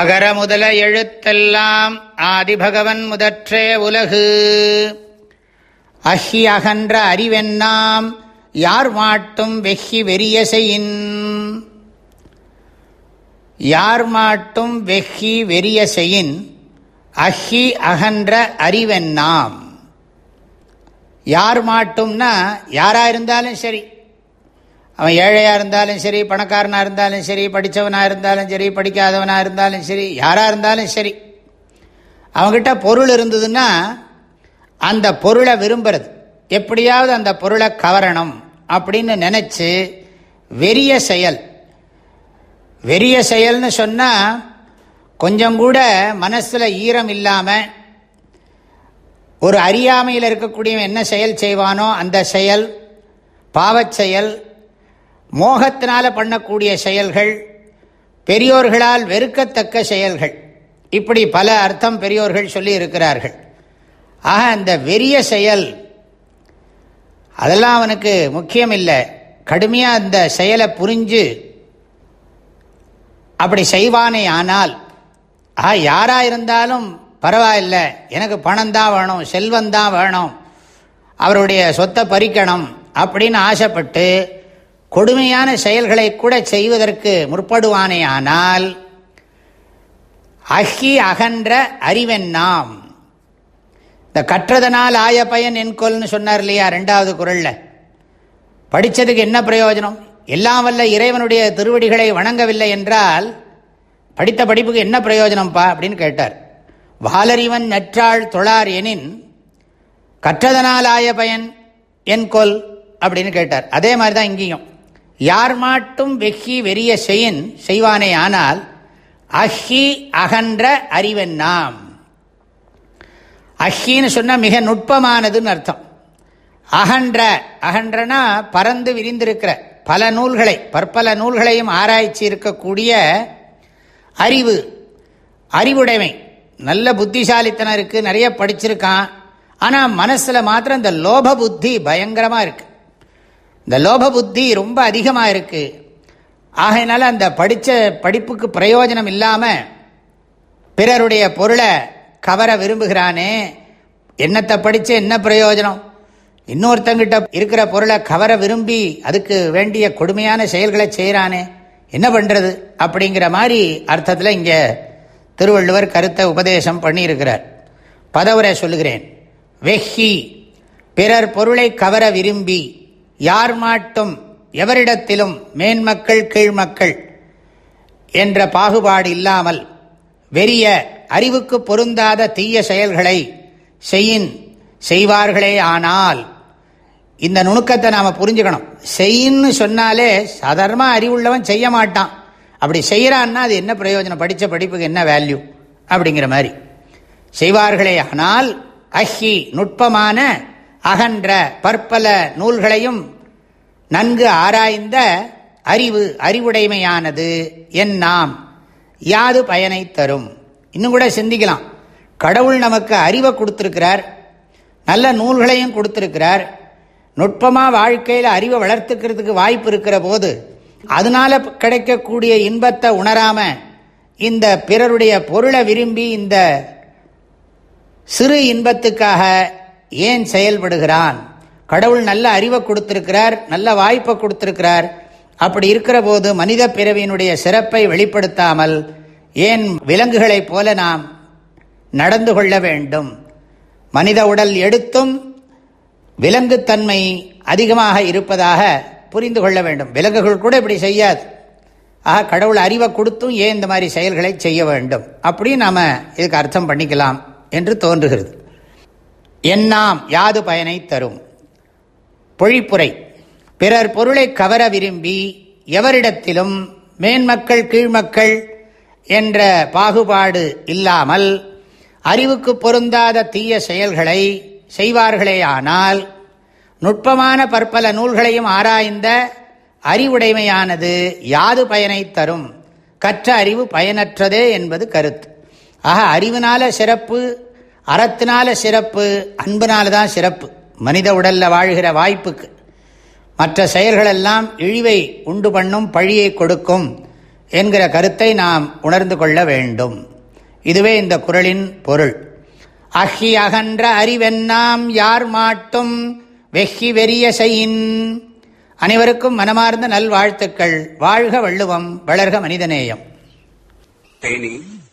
அகர முதல எழுத்தெல்லாம் ஆதிபகவன் முதற்றே உலகு. அஹி அகன்ற அறிவென்னாம் யார் மாட்டும் வெஹி வெறியசையின் யார் மாட்டும் வெஹி வெறியசையின் அஹி அகன்ற அறிவென்னாம். யார் மாட்டும்னா யாரா இருந்தாலும் சரி அவன் ஏழையாக இருந்தாலும் சரி பணக்காரனாக இருந்தாலும் சரி படித்தவனாக இருந்தாலும் சரி படிக்காதவனாக இருந்தாலும் சரி யாராக இருந்தாலும் சரி. அவங்ககிட்ட பொருள் இருந்ததுன்னா அந்த பொருளை விரும்புறது. எப்படியாவது அந்த பொருளை கவரணும் அப்படின்னு நினச்சி வெறிய செயல். வெறிய செயல்னு சொன்னால் கொஞ்சம் கூட மனசில் ஈரம் இல்லாமல் ஒரு அறியாமையில் இருக்கக்கூடியவன் என்ன செயல் செய்வானோ அந்த செயல் பாவச் செயல் மோகத்தினால பண்ணக்கூடிய செயல்கள் பெரியோர்களால் வெறுக்கத்தக்க செயல்கள். இப்படி பல அர்த்தம் பெரியோர்கள் சொல்லி இருக்கிறார்கள். ஆக அந்த வெறிய செயல் அதெல்லாம் அவனுக்கு முக்கியம் இல்லை கடுமையாக அந்த செயலை புரிஞ்சு அப்படி செய்வானே ஆனால் ஆ யாராக இருந்தாலும் பரவாயில்ல. எனக்கு பணம் தான் வேணும் செல்வந்தான் வேணும். அவருடைய சொத்தை பறிக்கணும் அப்படின்னு ஆசைப்பட்டு கொடுமையான செயல்களை கூட செய்வதற்கு முற்படுவானே ஆனால் அஹி அகன்ற அறிவென்னாம் இந்த கற்றதனால் ஆய பயன் என்கொல்னு சொன்னார் இல்லையா ரெண்டாவது குரலில். படித்ததுக்கு என்ன பிரயோஜனம்? எல்லாம் வல்ல இறைவனுடைய திருவடிகளை வணங்கவில்லை என்றால் படித்த படிப்புக்கு என்ன பிரயோஜனம்ப்பா அப்படின்னு கேட்டார். வாலறிவன் நற்றாள் தொழார் எனின் கற்றதனால் ஆய பயன் என்கொல் அப்படின்னு கேட்டார். அதே மாதிரி தான் இங்கேயும். யார் மாட்டும் வெஹி வெறிய செய்யின் செய்வானே ஆனால் அஹி அகன்ற அறிவென்னாம் அஹின்னு சொன்னால் மிக நுட்பமானதுன்னு அர்த்தம். அகன்ற அகன்றனா பறந்து விரிந்திருக்கிற பல நூல்களை பற்பல நூல்களையும் ஆராய்ச்சி இருக்கக்கூடிய அறிவு. அறிவுடைமை. நல்ல புத்திசாலித்தனம் இருக்குது நிறைய படிச்சிருக்கான். ஆனால் மனசில் மாத்திரம் இந்த லோப புத்தி பயங்கரமாக இருக்குது இந்த லோப புத்தி ரொம்ப அதிகமாக இருக்குது ஆகையினால அந்த படித்த படிப்புக்கு பிரயோஜனம் இல்லாமல் பிறருடைய பொருளை கவர விரும்புகிறானே. என்னத்தை படித்து என்ன பிரயோஜனம்? இன்னொருத்தங்கிட்ட இருக்கிற பொருளை கவர விரும்பி அதுக்கு வேண்டிய கொடுமையான செயல்களை செய்கிறானே என்ன பண்ணுறது அப்படிங்கிற மாதிரி அர்த்தத்தில் இங்கே திருவள்ளுவர் கருத்தை உபதேசம் பண்ணியிருக்கிறார். பதவுரை சொல்லுகிறேன். வெஹி பிறர் பொருளை கவர விரும்பி யார் மாட்டும் எவரிடத்திலும் மேன்மக்கள் கீழ்மக்கள் என்ற பாகுபாடு இல்லாமல் வெறிய அறிவுக்கு பொருந்தாத தீய செயல்களை செய்யின் செய்வார்களே ஆனால் இந்த நுணுக்கத்தை நாம் புரிஞ்சுக்கணும். செய்யின்னு சொன்னாலே சாதாரணமாக அறிவுள்ளவன் செய்ய மாட்டான். அப்படி செய்கிறான்னா அது என்ன பிரயோஜனம்? படித்த படிப்புக்கு என்ன வேல்யூ அப்படிங்கிற மாதிரி. செய்வார்களே ஆனால் அஹி நுட்பமான அகன்ற பற்பல நூல்களையும் நன்கு ஆராய்ந்த அறிவு அறிவுடைமையானது என் நாம் யாது பயனை தரும். இன்னும் கூட சிந்திக்கலாம். கடவுள் நமக்கு அறிவை கொடுத்துருக்கிறார். நல்ல நூல்களையும் கொடுத்துருக்கிறார். நுட்பமாக வாழ்க்கையில் அறிவை வளர்த்துக்கிறதுக்கு வாய்ப்பு இருக்கிற போது அதனால கிடைக்கக்கூடிய இன்பத்தை உணராமல் இந்த பிறருடைய பொருளை விரும்பி இந்த சிறு இன்பத்துக்காக ஏன் செயல்படுகிறான்? கடவுள் நல்ல அறிவை கொடுத்திருக்கிறார் நல்ல வாய்ப்பை கொடுத்திருக்கிறார். அப்படி இருக்கிற போது மனித பிறவியினுடைய சிறப்பை வெளிப்படுத்தாமல் ஏன் விலங்குகளைப் போல நாம் நடந்து கொள்ள வேண்டும்? மனித உடல் எடுத்தும் விலங்குத்தன்மை அதிகமாக இருப்பதாக புரிந்து கொள்ள வேண்டும். விலங்குகள் கூட இப்படி செய்யாது. ஆக கடவுள் அறிவை கொடுத்தும் ஏன் இந்த மாதிரி செயல்களை செய்ய வேண்டும்? அப்படின்னு நாம் இதுக்கு அர்த்தம் பண்ணிக்கலாம் என்று தோன்றுகிறது. என்னாம் யாது பயனை தரும்? பொழிப்புரை. பிறர் பொருளை கவர விரும்பி எவரிடத்திலும் மேன்மக்கள் கீழ்மக்கள் என்ற பாகுபாடு இல்லாமல் அறிவுக்கு பொருந்தாத தீய செயல்களை செய்வார்களேயானால் நுட்பமான பற்பல நூல்களையும் ஆராய்ந்த அறிவுடைமையானது யாது பயனை தரும்? கற்ற அறிவு பயனற்றதே என்பது கருத்து. ஆக அறிவினால சிறப்பு அறத்தினால சிறப்பு அன்புனால தான் சிறப்பு. மனித உடலில் வாழ்கிற வாய்ப்புக்கு. மற்ற செயல்களெல்லாம் இழிவை உண்டு பண்ணும் பழியை கொடுக்கும் என்கிற கருத்தை நாம் உணர்ந்து கொள்ள வேண்டும். இதுவே இந்த குரலின் பொருள். அஹி அகன்ற அறிவென்னாம் யார் மாட்டும் வெஹி வெறிய செய்யின் அனைவருக்கும் மனமார்ந்த நல்வாழ்த்துக்கள். வாழ்க வள்ளுவம் வளர்க மனிதநேயம். தேனி.